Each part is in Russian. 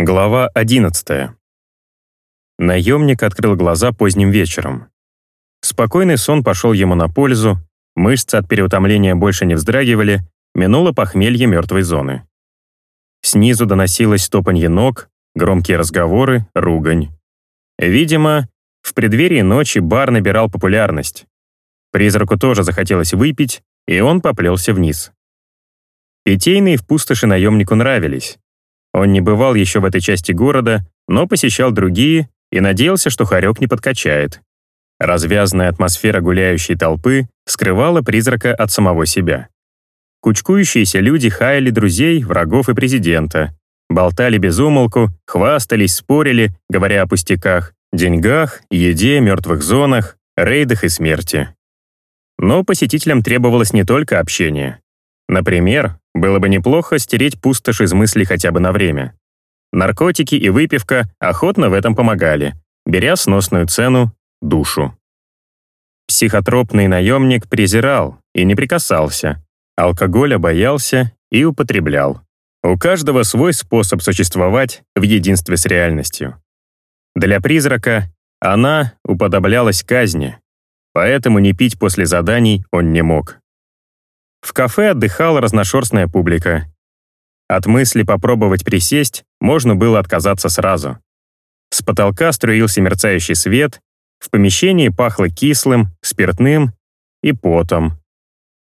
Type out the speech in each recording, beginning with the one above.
Глава 11. Наемник открыл глаза поздним вечером. Спокойный сон пошел ему на пользу, мышцы от переутомления больше не вздрагивали, минуло похмелье мертвой зоны. Снизу доносилось топанье ног, громкие разговоры, ругань. Видимо, в преддверии ночи бар набирал популярность. Призраку тоже захотелось выпить, и он поплелся вниз. Питейные в пустоши наемнику нравились. Он не бывал еще в этой части города, но посещал другие и надеялся, что хорек не подкачает. Развязанная атмосфера гуляющей толпы скрывала призрака от самого себя. Кучкующиеся люди хаяли друзей, врагов и президента, болтали без умолку, хвастались, спорили, говоря о пустяках, деньгах, еде, мертвых зонах, рейдах и смерти. Но посетителям требовалось не только общение. Например, было бы неплохо стереть пустошь из мыслей хотя бы на время. Наркотики и выпивка охотно в этом помогали, беря сносную цену — душу. Психотропный наемник презирал и не прикасался, алкоголя боялся и употреблял. У каждого свой способ существовать в единстве с реальностью. Для призрака она уподоблялась казни, поэтому не пить после заданий он не мог. В кафе отдыхала разношерстная публика. От мысли попробовать присесть можно было отказаться сразу. С потолка струился мерцающий свет, в помещении пахло кислым, спиртным и потом.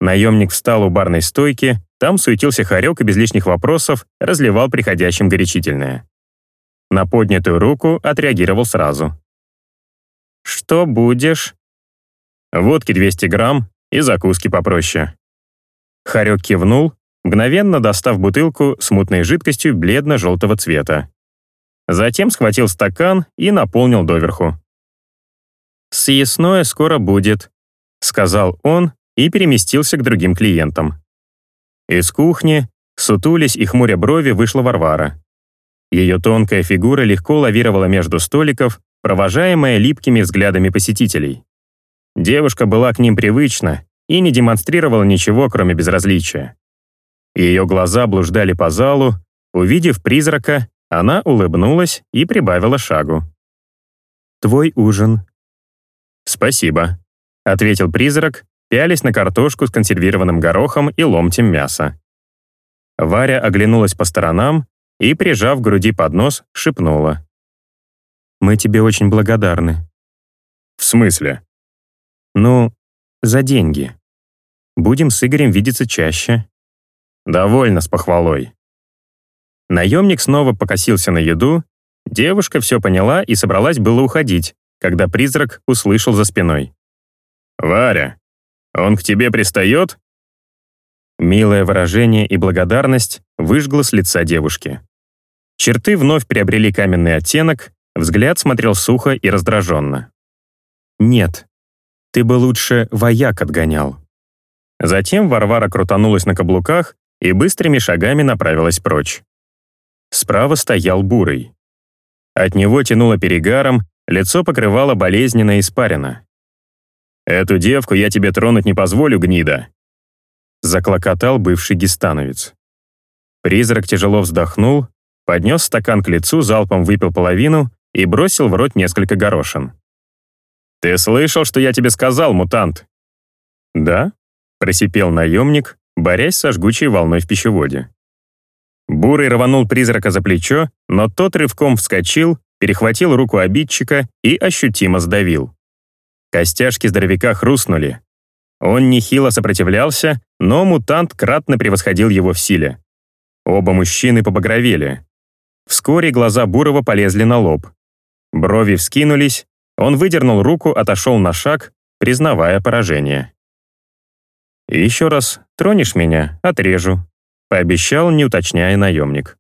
Наемник встал у барной стойки, там суетился хорек и без лишних вопросов разливал приходящим горячительное. На поднятую руку отреагировал сразу. «Что будешь?» «Водки 200 грамм и закуски попроще». Харек кивнул, мгновенно достав бутылку с мутной жидкостью бледно-желтого цвета. Затем схватил стакан и наполнил доверху. «Съестное скоро будет», — сказал он и переместился к другим клиентам. Из кухни, сутулись и хмуря брови, вышла Варвара. Ее тонкая фигура легко лавировала между столиков, провожаемая липкими взглядами посетителей. Девушка была к ним привычна и не демонстрировала ничего, кроме безразличия. Ее глаза блуждали по залу, увидев призрака, она улыбнулась и прибавила шагу. «Твой ужин». «Спасибо», — ответил призрак, пялись на картошку с консервированным горохом и ломтем мяса. Варя оглянулась по сторонам и, прижав к груди поднос, шепнула. «Мы тебе очень благодарны». «В смысле?» «Ну, за деньги. Будем с Игорем видеться чаще». «Довольно с похвалой». Наемник снова покосился на еду, девушка все поняла и собралась было уходить, когда призрак услышал за спиной. «Варя, он к тебе пристает?» Милое выражение и благодарность выжгло с лица девушки. Черты вновь приобрели каменный оттенок, взгляд смотрел сухо и раздраженно. «Нет, ты бы лучше вояк отгонял». Затем Варвара крутанулась на каблуках и быстрыми шагами направилась прочь. Справа стоял Бурый. От него тянуло перегаром, лицо покрывало болезненно испарина. «Эту девку я тебе тронуть не позволю, гнида!» Заклокотал бывший гестановец. Призрак тяжело вздохнул, поднес стакан к лицу, залпом выпил половину и бросил в рот несколько горошин. «Ты слышал, что я тебе сказал, мутант?» «Да», просипел наемник, борясь со жгучей волной в пищеводе. Бурый рванул призрака за плечо, но тот рывком вскочил, перехватил руку обидчика и ощутимо сдавил. Костяшки здоровяка хрустнули. Он нехило сопротивлялся, но мутант кратно превосходил его в силе. Оба мужчины побагровели. Вскоре глаза Бурова полезли на лоб. Брови вскинулись, он выдернул руку, отошел на шаг, признавая поражение. «Еще раз тронешь меня — отрежу», — пообещал, не уточняя наемник.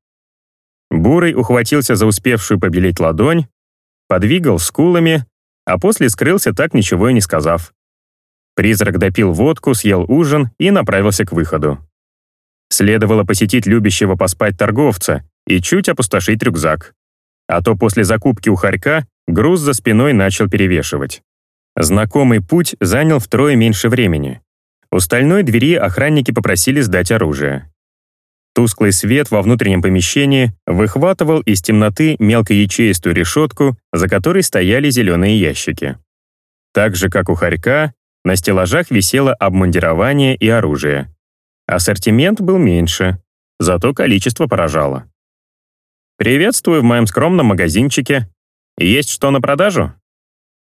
Бурый ухватился за успевшую побелеть ладонь, подвигал скулами, а после скрылся так ничего и не сказав. Призрак допил водку, съел ужин и направился к выходу. Следовало посетить любящего поспать торговца и чуть опустошить рюкзак. А то после закупки у хорька груз за спиной начал перевешивать. Знакомый путь занял втрое меньше времени. У стальной двери охранники попросили сдать оружие. Тусклый свет во внутреннем помещении выхватывал из темноты мелкоячеистую решетку, за которой стояли зеленые ящики. Так же, как у хорька, на стеллажах висело обмундирование и оружие. Ассортимент был меньше, зато количество поражало. «Приветствую в моем скромном магазинчике. Есть что на продажу?»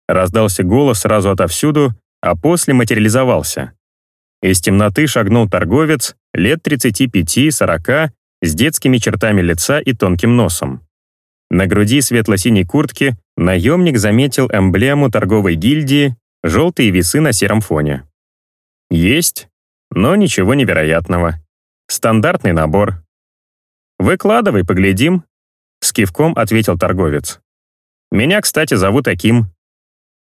Раздался голос сразу отовсюду, а после материализовался. Из темноты шагнул торговец лет 35-40 с детскими чертами лица и тонким носом. На груди светло-синей куртки наемник заметил эмблему торговой гильдии, желтые весы на сером фоне. Есть, но ничего невероятного. Стандартный набор. «Выкладывай, поглядим», — с кивком ответил торговец. «Меня, кстати, зовут Аким».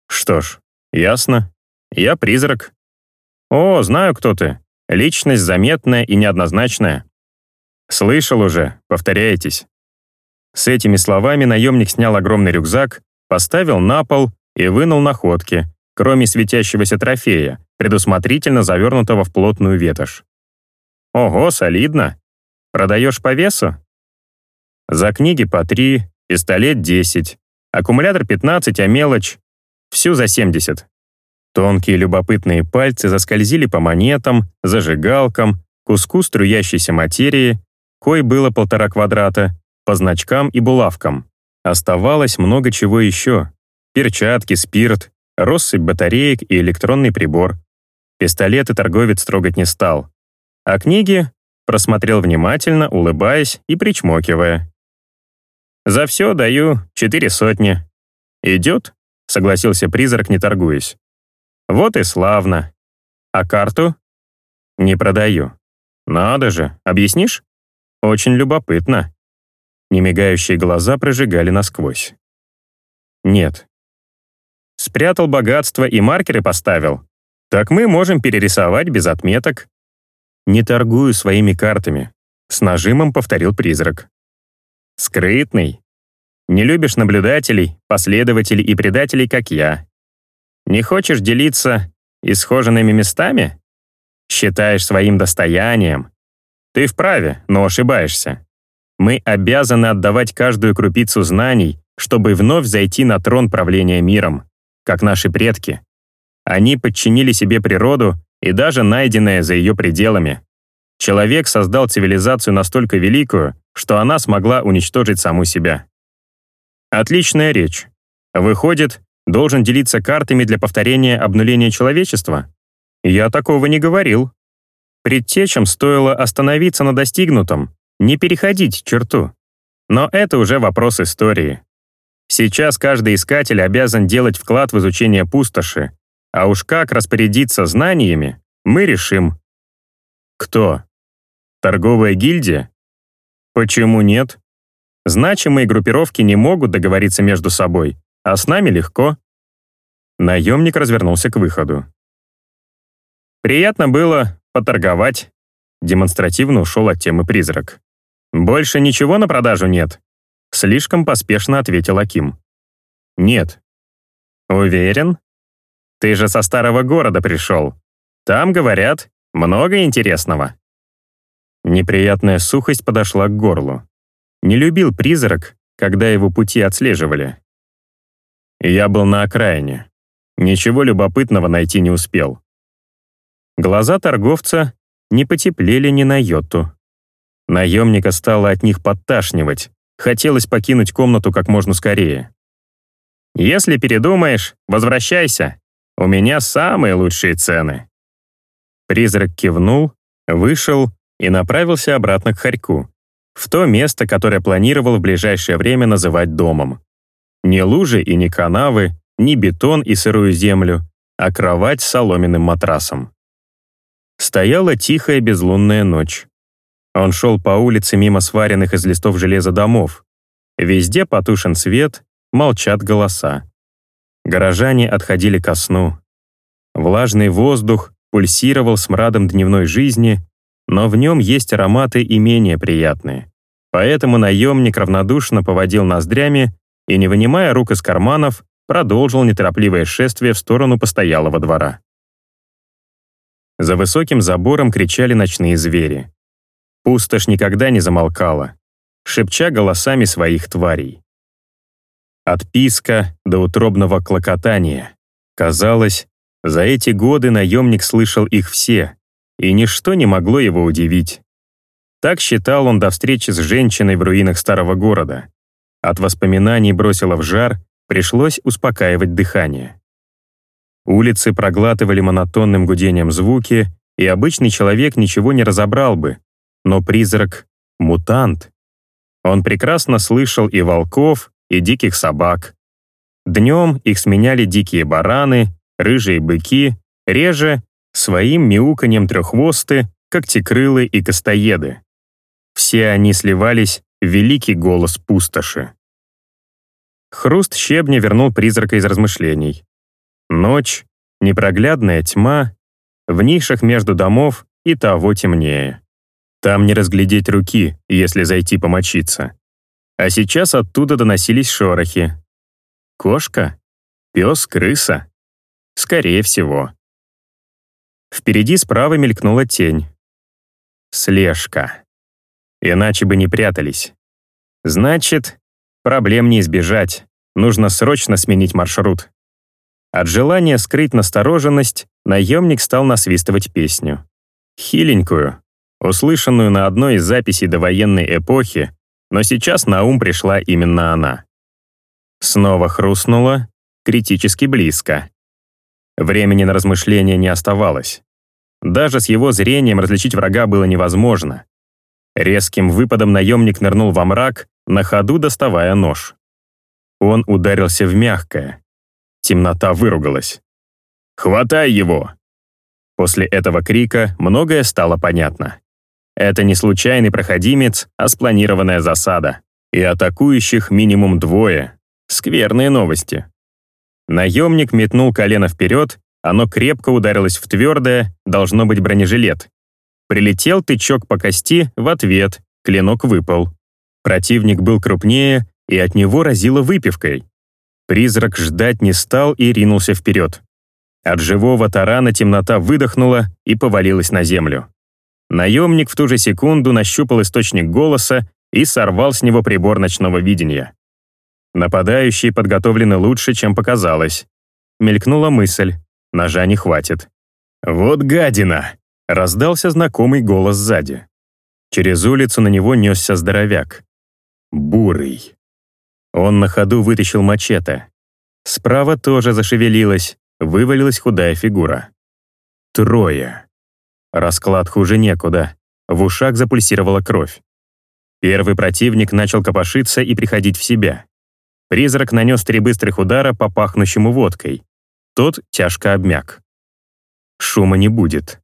«Что ж, ясно. Я призрак». «О, знаю, кто ты. Личность заметная и неоднозначная». «Слышал уже, повторяйтесь». С этими словами наемник снял огромный рюкзак, поставил на пол и вынул находки, кроме светящегося трофея, предусмотрительно завернутого в плотную ветошь. «Ого, солидно! Продаешь по весу?» «За книги по три, пистолет 10, аккумулятор 15, а мелочь — всю за 70». Тонкие любопытные пальцы заскользили по монетам, зажигалкам, куску струящейся материи, кой было полтора квадрата, по значкам и булавкам. Оставалось много чего еще. Перчатки, спирт, россыпь батареек и электронный прибор. Пистолеты торговец трогать не стал. А книги просмотрел внимательно, улыбаясь и причмокивая. «За все даю четыре сотни». «Идет?» — согласился призрак, не торгуясь. «Вот и славно. А карту?» «Не продаю». «Надо же, объяснишь?» «Очень любопытно». Немигающие глаза прожигали насквозь. Нет. Спрятал богатство и маркеры поставил. Так мы можем перерисовать без отметок. Не торгую своими картами. С нажимом повторил призрак. Скрытный. Не любишь наблюдателей, последователей и предателей, как я. Не хочешь делиться исхоженными местами? Считаешь своим достоянием. Ты вправе, но ошибаешься. Мы обязаны отдавать каждую крупицу знаний, чтобы вновь зайти на трон правления миром, как наши предки. Они подчинили себе природу и даже найденное за ее пределами. Человек создал цивилизацию настолько великую, что она смогла уничтожить саму себя. Отличная речь. Выходит, должен делиться картами для повторения обнуления человечества? Я такого не говорил. Предтечам стоило остановиться на достигнутом, не переходить черту. Но это уже вопрос истории. Сейчас каждый искатель обязан делать вклад в изучение пустоши, а уж как распорядиться знаниями, мы решим. Кто? Торговая гильдия? Почему нет? Значимые группировки не могут договориться между собой, а с нами легко. Наемник развернулся к выходу. Приятно было поторговать. Демонстративно ушел от темы призрак. «Больше ничего на продажу нет?» Слишком поспешно ответил Аким. «Нет». «Уверен? Ты же со старого города пришел. Там, говорят, много интересного». Неприятная сухость подошла к горлу. Не любил призрак, когда его пути отслеживали. Я был на окраине. Ничего любопытного найти не успел. Глаза торговца не потеплели ни на йоту. Наемника стало от них подташнивать. Хотелось покинуть комнату как можно скорее. «Если передумаешь, возвращайся. У меня самые лучшие цены». Призрак кивнул, вышел и направился обратно к Харьку, в то место, которое планировал в ближайшее время называть домом. Не лужи и не канавы, не бетон и сырую землю, а кровать с соломенным матрасом. Стояла тихая безлунная ночь. Он шел по улице мимо сваренных из листов железа домов. Везде потушен свет, молчат голоса. Горожане отходили ко сну. Влажный воздух пульсировал смрадом дневной жизни, но в нем есть ароматы и менее приятные. Поэтому наемник равнодушно поводил ноздрями и, не вынимая рук из карманов, продолжил неторопливое шествие в сторону постоялого двора. За высоким забором кричали ночные звери. Пустошь никогда не замолкала, шепча голосами своих тварей. От писка до утробного клокотания. Казалось, за эти годы наемник слышал их все, и ничто не могло его удивить. Так считал он до встречи с женщиной в руинах старого города. От воспоминаний бросило в жар, пришлось успокаивать дыхание. Улицы проглатывали монотонным гудением звуки, и обычный человек ничего не разобрал бы, но призрак — мутант. Он прекрасно слышал и волков, и диких собак. Днем их сменяли дикие бараны, рыжие быки, реже — своим мяуканьем треххвосты, когтекрылы и костоеды. Все они сливались великий голос пустоши. Хруст щебня вернул призрака из размышлений. Ночь, непроглядная тьма, в нишах между домов и того темнее. Там не разглядеть руки, если зайти помочиться. А сейчас оттуда доносились шорохи. Кошка? Пес? Крыса? Скорее всего. Впереди справа мелькнула тень. Слежка. Иначе бы не прятались. Значит, проблем не избежать. Нужно срочно сменить маршрут. От желания скрыть настороженность наемник стал насвистывать песню. Хиленькую, услышанную на одной из записей довоенной эпохи, но сейчас на ум пришла именно она. Снова хрустнуло, критически близко. Времени на размышления не оставалось. Даже с его зрением различить врага было невозможно. Резким выпадом наемник нырнул во мрак, на ходу доставая нож. Он ударился в мягкое. Темнота выругалась. «Хватай его!» После этого крика многое стало понятно. Это не случайный проходимец, а спланированная засада. И атакующих минимум двое. Скверные новости. Наемник метнул колено вперед, оно крепко ударилось в твердое, должно быть бронежилет. Прилетел тычок по кости, в ответ, клинок выпал. Противник был крупнее, и от него разило выпивкой. Призрак ждать не стал и ринулся вперед. От живого тарана темнота выдохнула и повалилась на землю. Наемник в ту же секунду нащупал источник голоса и сорвал с него прибор ночного видения. Нападающие подготовлены лучше, чем показалось. Мелькнула мысль, ножа не хватит. «Вот гадина!» — раздался знакомый голос сзади. Через улицу на него несся здоровяк. Бурый. Он на ходу вытащил мачете. Справа тоже зашевелилась, вывалилась худая фигура. Трое. Расклад хуже некуда. В ушах запульсировала кровь. Первый противник начал копошиться и приходить в себя. Призрак нанес три быстрых удара по пахнущему водкой. Тот тяжко обмяк. Шума не будет.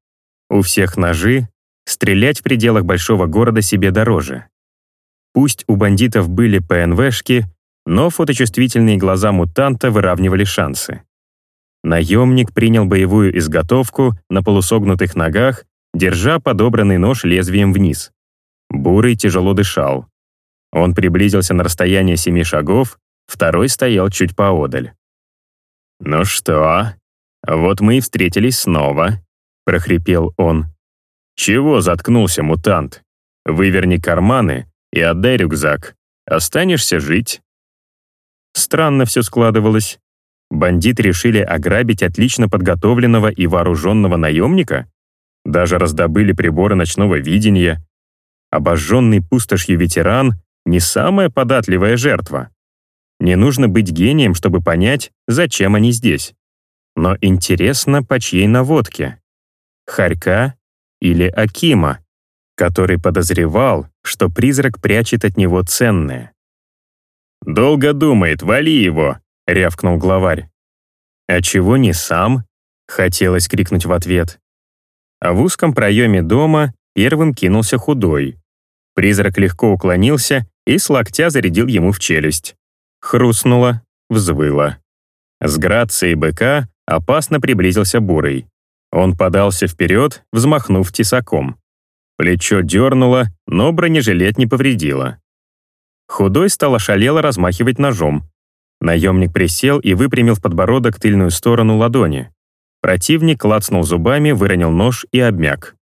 У всех ножи, стрелять в пределах большого города себе дороже. Пусть у бандитов были ПНВшки, но фоточувствительные глаза мутанта выравнивали шансы. Наемник принял боевую изготовку на полусогнутых ногах, держа подобранный нож лезвием вниз. Бурый тяжело дышал. Он приблизился на расстояние семи шагов, второй стоял чуть поодаль. «Ну что, вот мы и встретились снова», — прохрипел он. «Чего заткнулся, мутант? Выверни карманы и отдай рюкзак. Останешься жить». Странно все складывалось. Бандиты решили ограбить отлично подготовленного и вооруженного наемника? Даже раздобыли приборы ночного видения. Обожженный пустошью ветеран — не самая податливая жертва. Не нужно быть гением, чтобы понять, зачем они здесь. Но интересно, по чьей наводке? Харька или Акима, который подозревал, что призрак прячет от него ценное. «Долго думает, вали его!» — рявкнул главарь. «А чего не сам?» — хотелось крикнуть в ответ. А в узком проеме дома первым кинулся худой. Призрак легко уклонился и с локтя зарядил ему в челюсть. Хрустнуло, взвыло. С грацией быка опасно приблизился Бурый. Он подался вперед, взмахнув тесаком. Плечо дернуло, но бронежилет не повредило. Худой стал ошалело размахивать ножом, Наемник присел и выпрямил в подбородок тыльную сторону ладони. Противник клацнул зубами, выронил нож и обмяк.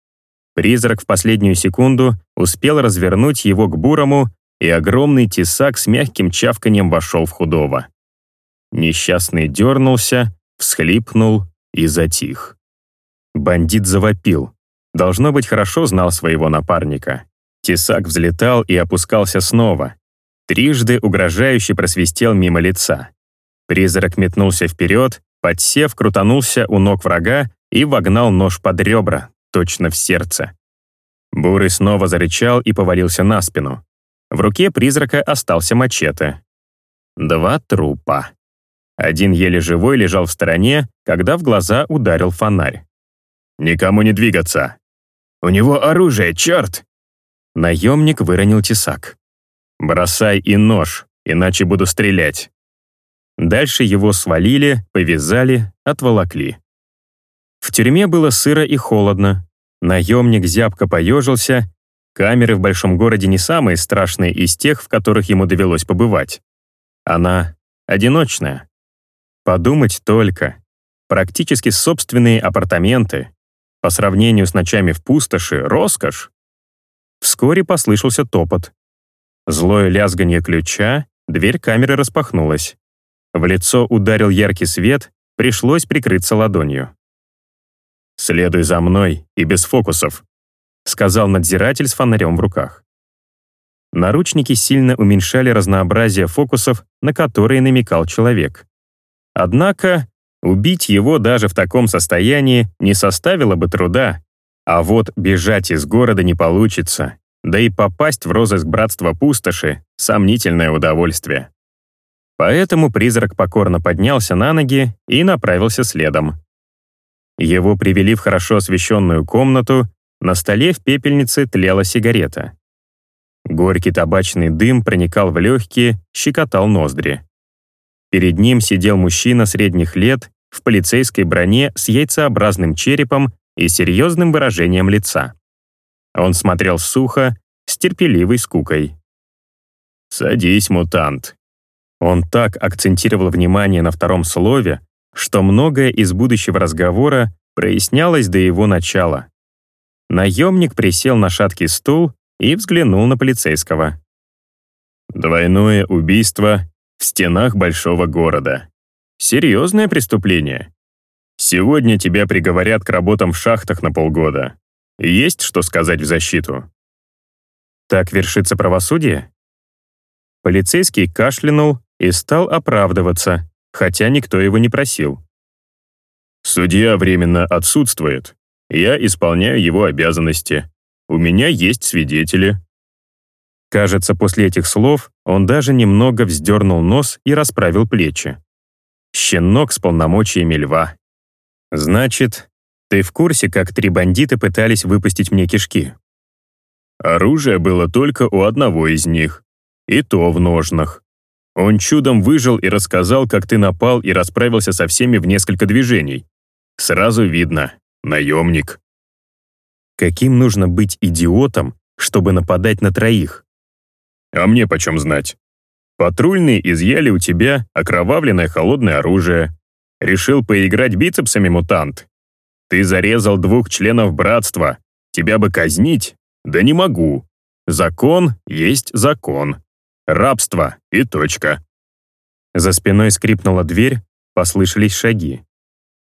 Призрак в последнюю секунду успел развернуть его к бурому, и огромный тесак с мягким чавканием вошел в худого. Несчастный дернулся, всхлипнул и затих. Бандит завопил. Должно быть, хорошо знал своего напарника. Тесак взлетал и опускался снова. Трижды угрожающе просвистел мимо лица. Призрак метнулся вперед, подсев, крутанулся у ног врага и вогнал нож под ребра, точно в сердце. Бурый снова зарычал и повалился на спину. В руке призрака остался мачете. Два трупа. Один еле живой лежал в стороне, когда в глаза ударил фонарь. «Никому не двигаться!» «У него оружие, черт!» Наемник выронил тесак. «Бросай и нож, иначе буду стрелять». Дальше его свалили, повязали, отволокли. В тюрьме было сыро и холодно. Наемник зябко поежился. Камеры в большом городе не самые страшные из тех, в которых ему довелось побывать. Она одиночная. Подумать только. Практически собственные апартаменты. По сравнению с ночами в пустоши — роскошь. Вскоре послышался топот. Злое лязганье ключа, дверь камеры распахнулась. В лицо ударил яркий свет, пришлось прикрыться ладонью. «Следуй за мной и без фокусов», сказал надзиратель с фонарем в руках. Наручники сильно уменьшали разнообразие фокусов, на которые намекал человек. Однако убить его даже в таком состоянии не составило бы труда, а вот бежать из города не получится, да и попасть в розыск братства пустоши — сомнительное удовольствие. Поэтому призрак покорно поднялся на ноги и направился следом. Его привели в хорошо освещенную комнату, на столе в пепельнице тлела сигарета. Горький табачный дым проникал в легкие, щекотал ноздри. Перед ним сидел мужчина средних лет в полицейской броне с яйцеобразным черепом и серьезным выражением лица. Он смотрел сухо, с терпеливой скукой. «Садись, мутант». Он так акцентировал внимание на втором слове, что многое из будущего разговора прояснялось до его начала. Наемник присел на шаткий стул и взглянул на полицейского. «Двойное убийство в стенах большого города. Серьезное преступление. Сегодня тебя приговорят к работам в шахтах на полгода. Есть что сказать в защиту?» «Так вершится правосудие?» Полицейский кашлянул и стал оправдываться, хотя никто его не просил. «Судья временно отсутствует. Я исполняю его обязанности. У меня есть свидетели». Кажется, после этих слов он даже немного вздернул нос и расправил плечи. Щенок с полномочиями льва. «Значит, ты в курсе, как три бандита пытались выпустить мне кишки?» Оружие было только у одного из них. И то в ножнах. Он чудом выжил и рассказал, как ты напал и расправился со всеми в несколько движений. Сразу видно — наемник. Каким нужно быть идиотом, чтобы нападать на троих? А мне почем знать? Патрульные изъяли у тебя окровавленное холодное оружие. Решил поиграть бицепсами, мутант. Ты зарезал двух членов братства. Тебя бы казнить? Да не могу. Закон есть закон. Рабство и точка. За спиной скрипнула дверь, послышались шаги.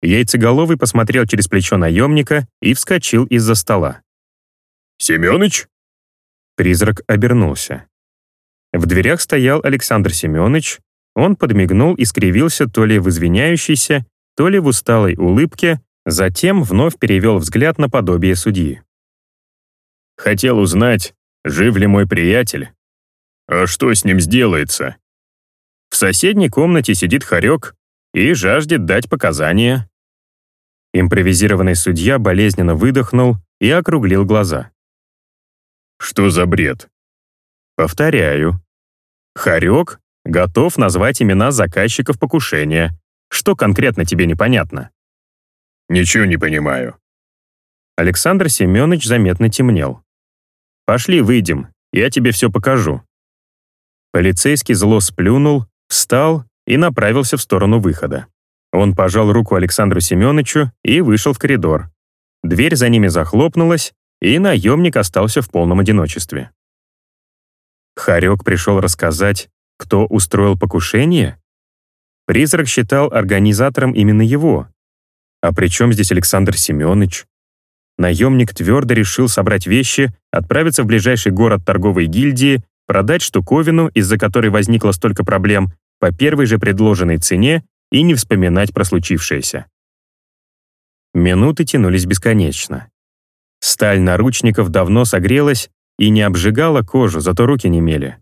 Яйцеголовый посмотрел через плечо наемника и вскочил из-за стола. «Семёныч?» Призрак обернулся. В дверях стоял Александр Семёныч. Он подмигнул и скривился то ли в извиняющейся, то ли в усталой улыбке, затем вновь перевел взгляд на подобие судьи. «Хотел узнать, жив ли мой приятель?» «А что с ним сделается?» В соседней комнате сидит хорек и жаждет дать показания. Импровизированный судья болезненно выдохнул и округлил глаза. «Что за бред?» «Повторяю. Хорек готов назвать имена заказчиков покушения. Что конкретно тебе непонятно?» «Ничего не понимаю». Александр Семенович заметно темнел. «Пошли, выйдем, я тебе все покажу». Полицейский зло сплюнул, встал и направился в сторону выхода. Он пожал руку Александру Семеновичу и вышел в коридор. Дверь за ними захлопнулась, и наемник остался в полном одиночестве. Харек пришел рассказать, кто устроил покушение? Призрак считал организатором именно его. А при чем здесь Александр Семенович? Наемник твердо решил собрать вещи, отправиться в ближайший город торговой гильдии, продать штуковину, из-за которой возникло столько проблем, по первой же предложенной цене и не вспоминать про случившееся. Минуты тянулись бесконечно. Сталь наручников давно согрелась и не обжигала кожу, зато руки немели.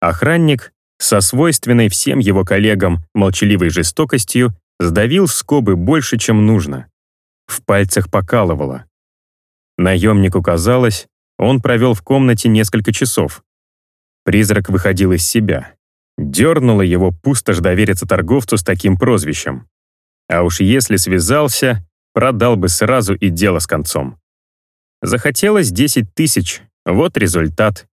Охранник, со свойственной всем его коллегам молчаливой жестокостью, сдавил скобы больше, чем нужно. В пальцах покалывало. Наемнику казалось, он провел в комнате несколько часов. Призрак выходил из себя. Дернуло его пустошь довериться торговцу с таким прозвищем. А уж если связался, продал бы сразу и дело с концом. Захотелось 10 тысяч, вот результат.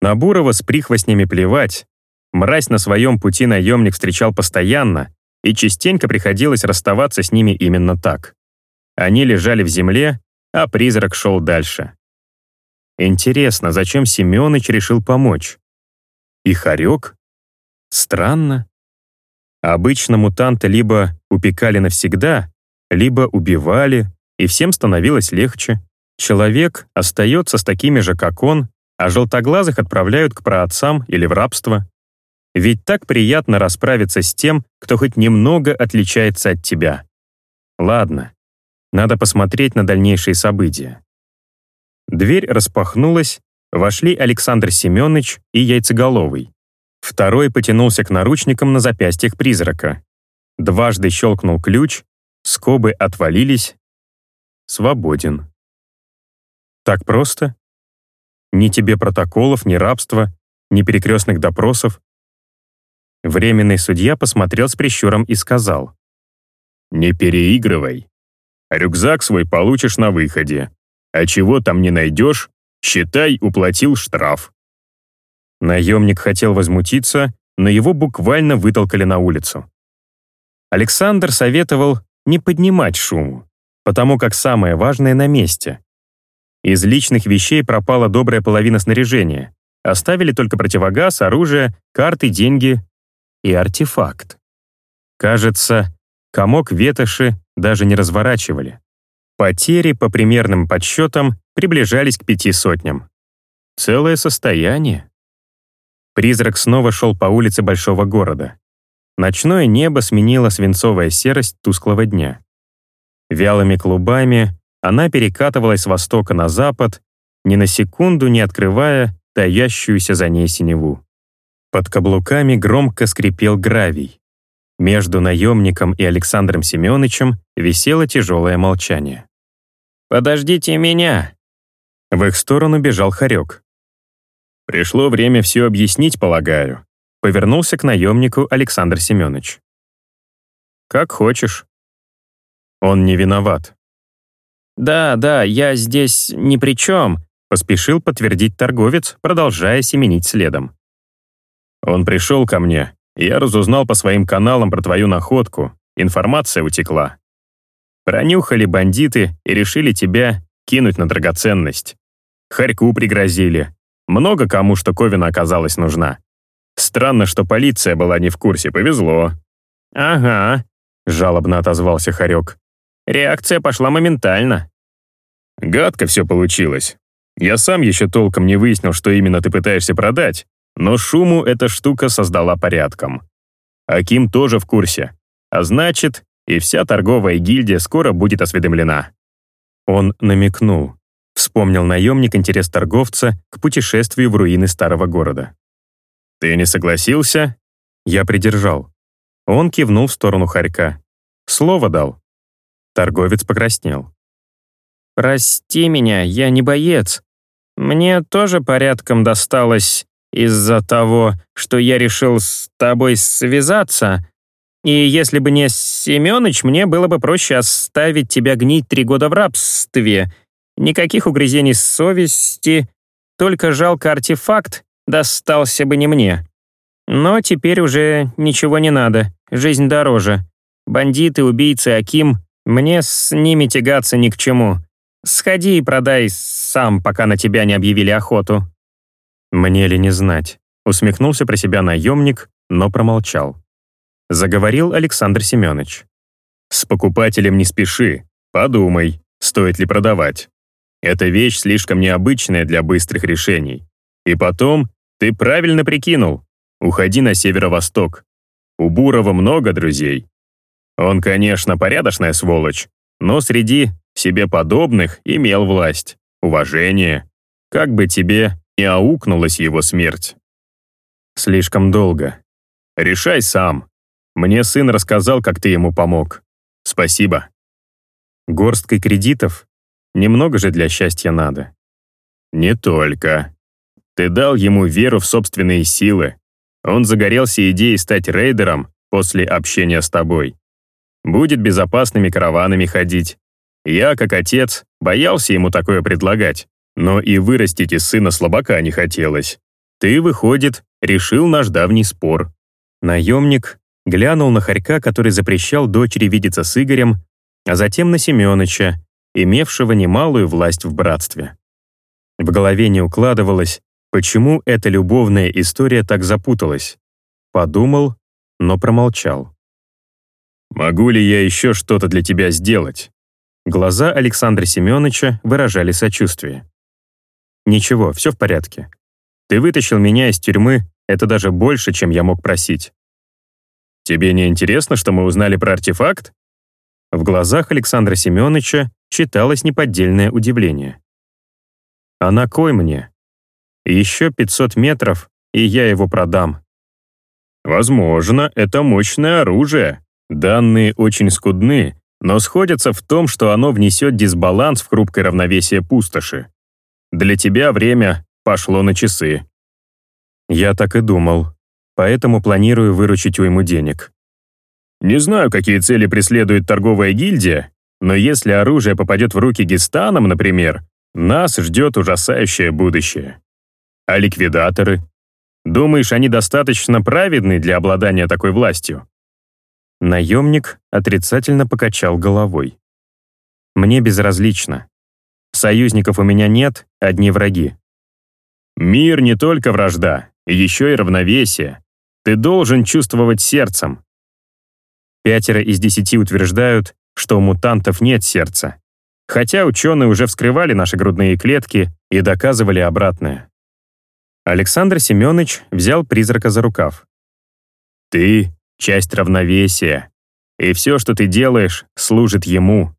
На Бурова с прихвостнями плевать. Мразь на своем пути наемник встречал постоянно, и частенько приходилось расставаться с ними именно так. Они лежали в земле, а призрак шел дальше. Интересно, зачем Семенович решил помочь? И Харек? Странно. Обычно мутанты либо упекали навсегда, либо убивали, и всем становилось легче. Человек остается с такими же, как он, а желтоглазых отправляют к праотцам или в рабство. Ведь так приятно расправиться с тем, кто хоть немного отличается от тебя. Ладно, надо посмотреть на дальнейшие события. Дверь распахнулась, вошли Александр Семенович и Яйцеголовый. Второй потянулся к наручникам на запястьях призрака. Дважды щелкнул ключ, скобы отвалились. Свободен. Так просто? Ни тебе протоколов, ни рабства, ни перекрестных допросов. Временный судья посмотрел с прищуром и сказал. «Не переигрывай. Рюкзак свой получишь на выходе. А чего там не найдешь, считай, уплатил штраф». Наемник хотел возмутиться, но его буквально вытолкали на улицу. Александр советовал не поднимать шуму, потому как самое важное на месте. Из личных вещей пропала добрая половина снаряжения. Оставили только противогаз, оружие, карты, деньги и артефакт. Кажется, комок ветоши даже не разворачивали. Потери, по примерным подсчетам, приближались к пяти сотням. Целое состояние. Призрак снова шел по улице большого города. Ночное небо сменило свинцовая серость тусклого дня. Вялыми клубами она перекатывалась с востока на запад, ни на секунду не открывая таящуюся за ней синеву. Под каблуками громко скрипел гравий. Между наемником и Александром Семеновичем висело тяжелое молчание. «Подождите меня!» В их сторону бежал Харек. «Пришло время все объяснить, полагаю», повернулся к наемнику Александр Семенович. «Как хочешь». Он не виноват. «Да, да, я здесь ни при чем», поспешил подтвердить торговец, продолжая семенить следом. «Он пришел ко мне, я разузнал по своим каналам про твою находку, информация утекла. Пронюхали бандиты и решили тебя кинуть на драгоценность. Харьку пригрозили. Много кому штуковина оказалась нужна. Странно, что полиция была не в курсе, повезло. «Ага», — жалобно отозвался Харек. «Реакция пошла моментально». «Гадко все получилось. Я сам еще толком не выяснил, что именно ты пытаешься продать, но шуму эта штука создала порядком. Аким тоже в курсе. А значит, и вся торговая гильдия скоро будет осведомлена. Он намекнул. Вспомнил наемник интерес торговца к путешествию в руины старого города. «Ты не согласился?» Я придержал. Он кивнул в сторону Харька. Слово дал. Торговец покраснел. «Прости меня, я не боец. Мне тоже порядком досталось из-за того, что я решил с тобой связаться. И если бы не Семёныч, мне было бы проще оставить тебя гнить три года в рабстве. Никаких угрызений совести, только жалко артефакт достался бы не мне. Но теперь уже ничего не надо, жизнь дороже. Бандиты, убийцы, Аким, мне с ними тягаться ни к чему. Сходи и продай сам, пока на тебя не объявили охоту». «Мне ли не знать?» — усмехнулся про себя наемник, но промолчал. Заговорил Александр Семенович. «С покупателем не спеши, подумай, стоит ли продавать. Эта вещь слишком необычная для быстрых решений. И потом, ты правильно прикинул, уходи на северо-восток. У Бурова много друзей. Он, конечно, порядочная сволочь, но среди себе подобных имел власть, уважение. Как бы тебе не аукнулась его смерть. Слишком долго. Решай сам. Мне сын рассказал, как ты ему помог. Спасибо. Горсткой кредитов? Немного же для счастья надо. Не только. Ты дал ему веру в собственные силы. Он загорелся идеей стать рейдером после общения с тобой. Будет безопасными караванами ходить. Я, как отец, боялся ему такое предлагать, но и вырастить из сына слабака не хотелось. Ты, выходит, решил наш давний спор. Наемник глянул на Харька, который запрещал дочери видеться с Игорем, а затем на Семёныча, имевшего немалую власть в братстве. В голове не укладывалось, почему эта любовная история так запуталась. Подумал, но промолчал. «Могу ли я еще что-то для тебя сделать?» Глаза Александра Семеновича выражали сочувствие. «Ничего, все в порядке. Ты вытащил меня из тюрьмы, это даже больше, чем я мог просить». «Тебе не интересно, что мы узнали про артефакт?» В глазах Александра Семеновича читалось неподдельное удивление. «А на кой мне? Еще 500 метров, и я его продам». «Возможно, это мощное оружие. Данные очень скудны, но сходятся в том, что оно внесет дисбаланс в хрупкое равновесие пустоши. Для тебя время пошло на часы». Я так и думал, поэтому планирую выручить уйму денег. Не знаю, какие цели преследует торговая гильдия, но если оружие попадет в руки Гистанам, например, нас ждет ужасающее будущее. А ликвидаторы? Думаешь, они достаточно праведны для обладания такой властью? Наемник отрицательно покачал головой. Мне безразлично. Союзников у меня нет, одни враги. Мир не только вражда, еще и равновесие. Ты должен чувствовать сердцем, Пятеро из десяти утверждают, что у мутантов нет сердца. Хотя ученые уже вскрывали наши грудные клетки и доказывали обратное. Александр Семенович взял призрака за рукав. «Ты — часть равновесия, и все, что ты делаешь, служит ему.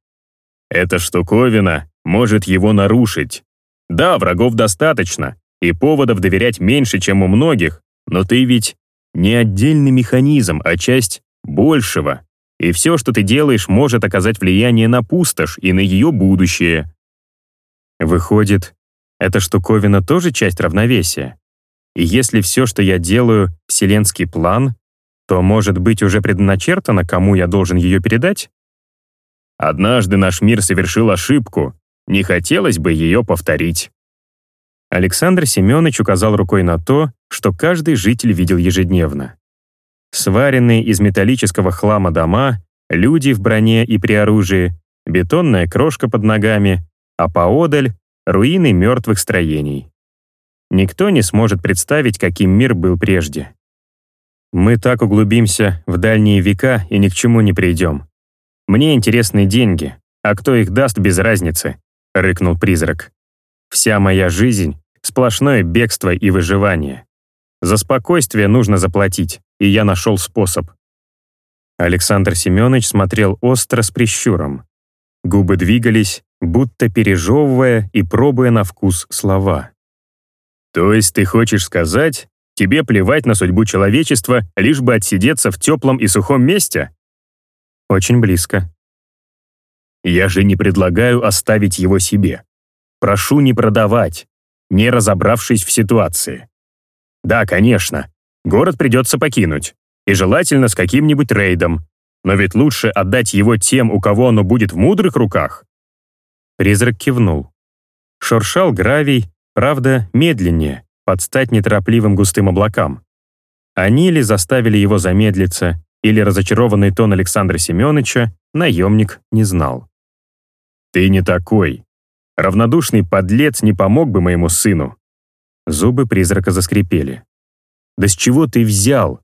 Эта штуковина может его нарушить. Да, врагов достаточно, и поводов доверять меньше, чем у многих, но ты ведь не отдельный механизм, а часть большего, и все, что ты делаешь, может оказать влияние на пустошь и на ее будущее. Выходит, эта штуковина тоже часть равновесия. И если все, что я делаю, вселенский план, то, может быть, уже предначертано, кому я должен ее передать? Однажды наш мир совершил ошибку, не хотелось бы ее повторить. Александр Семенович указал рукой на то, что каждый житель видел ежедневно. Сваренные из металлического хлама дома, люди в броне и при оружии, бетонная крошка под ногами, а поодаль — руины мертвых строений. Никто не сможет представить, каким мир был прежде. Мы так углубимся в дальние века и ни к чему не придем. Мне интересны деньги, а кто их даст без разницы, — рыкнул призрак. Вся моя жизнь — сплошное бегство и выживание. За спокойствие нужно заплатить и я нашел способ. Александр Семенович смотрел остро с прищуром. Губы двигались, будто пережевывая и пробуя на вкус слова. «То есть ты хочешь сказать, тебе плевать на судьбу человечества, лишь бы отсидеться в теплом и сухом месте?» «Очень близко». «Я же не предлагаю оставить его себе. Прошу не продавать, не разобравшись в ситуации. Да, конечно, Город придется покинуть, и желательно с каким-нибудь рейдом. Но ведь лучше отдать его тем, у кого оно будет в мудрых руках. Призрак кивнул. Шуршал гравий, правда, медленнее, под стать неторопливым густым облакам. Они ли заставили его замедлиться, или разочарованный тон Александра Семеновича, наемник не знал. «Ты не такой. равнодушный подлец не помог бы моему сыну. Зубы призрака заскрипели. «Да с чего ты взял?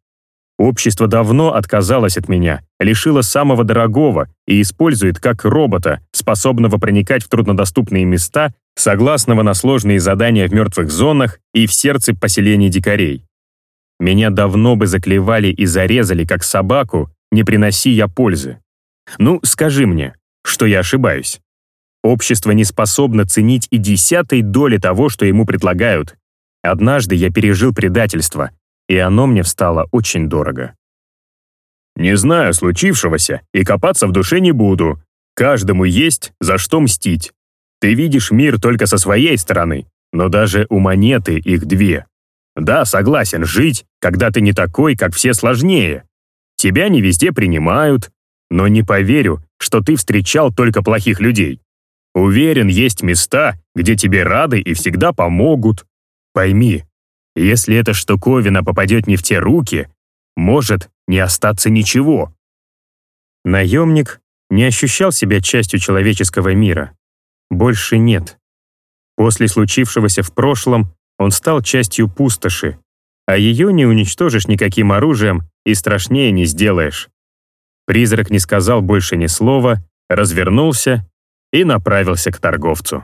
Общество давно отказалось от меня, лишило самого дорогого и использует как робота, способного проникать в труднодоступные места, согласного на сложные задания в мертвых зонах и в сердце поселений дикарей. Меня давно бы заклевали и зарезали, как собаку, не приноси я пользы. Ну, скажи мне, что я ошибаюсь. Общество не способно ценить и десятой доли того, что ему предлагают. Однажды я пережил предательство, и оно мне встало очень дорого. Не знаю случившегося и копаться в душе не буду. Каждому есть за что мстить. Ты видишь мир только со своей стороны, но даже у монеты их две. Да, согласен, жить, когда ты не такой, как все, сложнее. Тебя не везде принимают, но не поверю, что ты встречал только плохих людей. Уверен, есть места, где тебе рады и всегда помогут. Пойми, если эта штуковина попадет не в те руки, может не остаться ничего. Наемник не ощущал себя частью человеческого мира. Больше нет. После случившегося в прошлом он стал частью пустоши, а ее не уничтожишь никаким оружием и страшнее не сделаешь. Призрак не сказал больше ни слова, развернулся и направился к торговцу.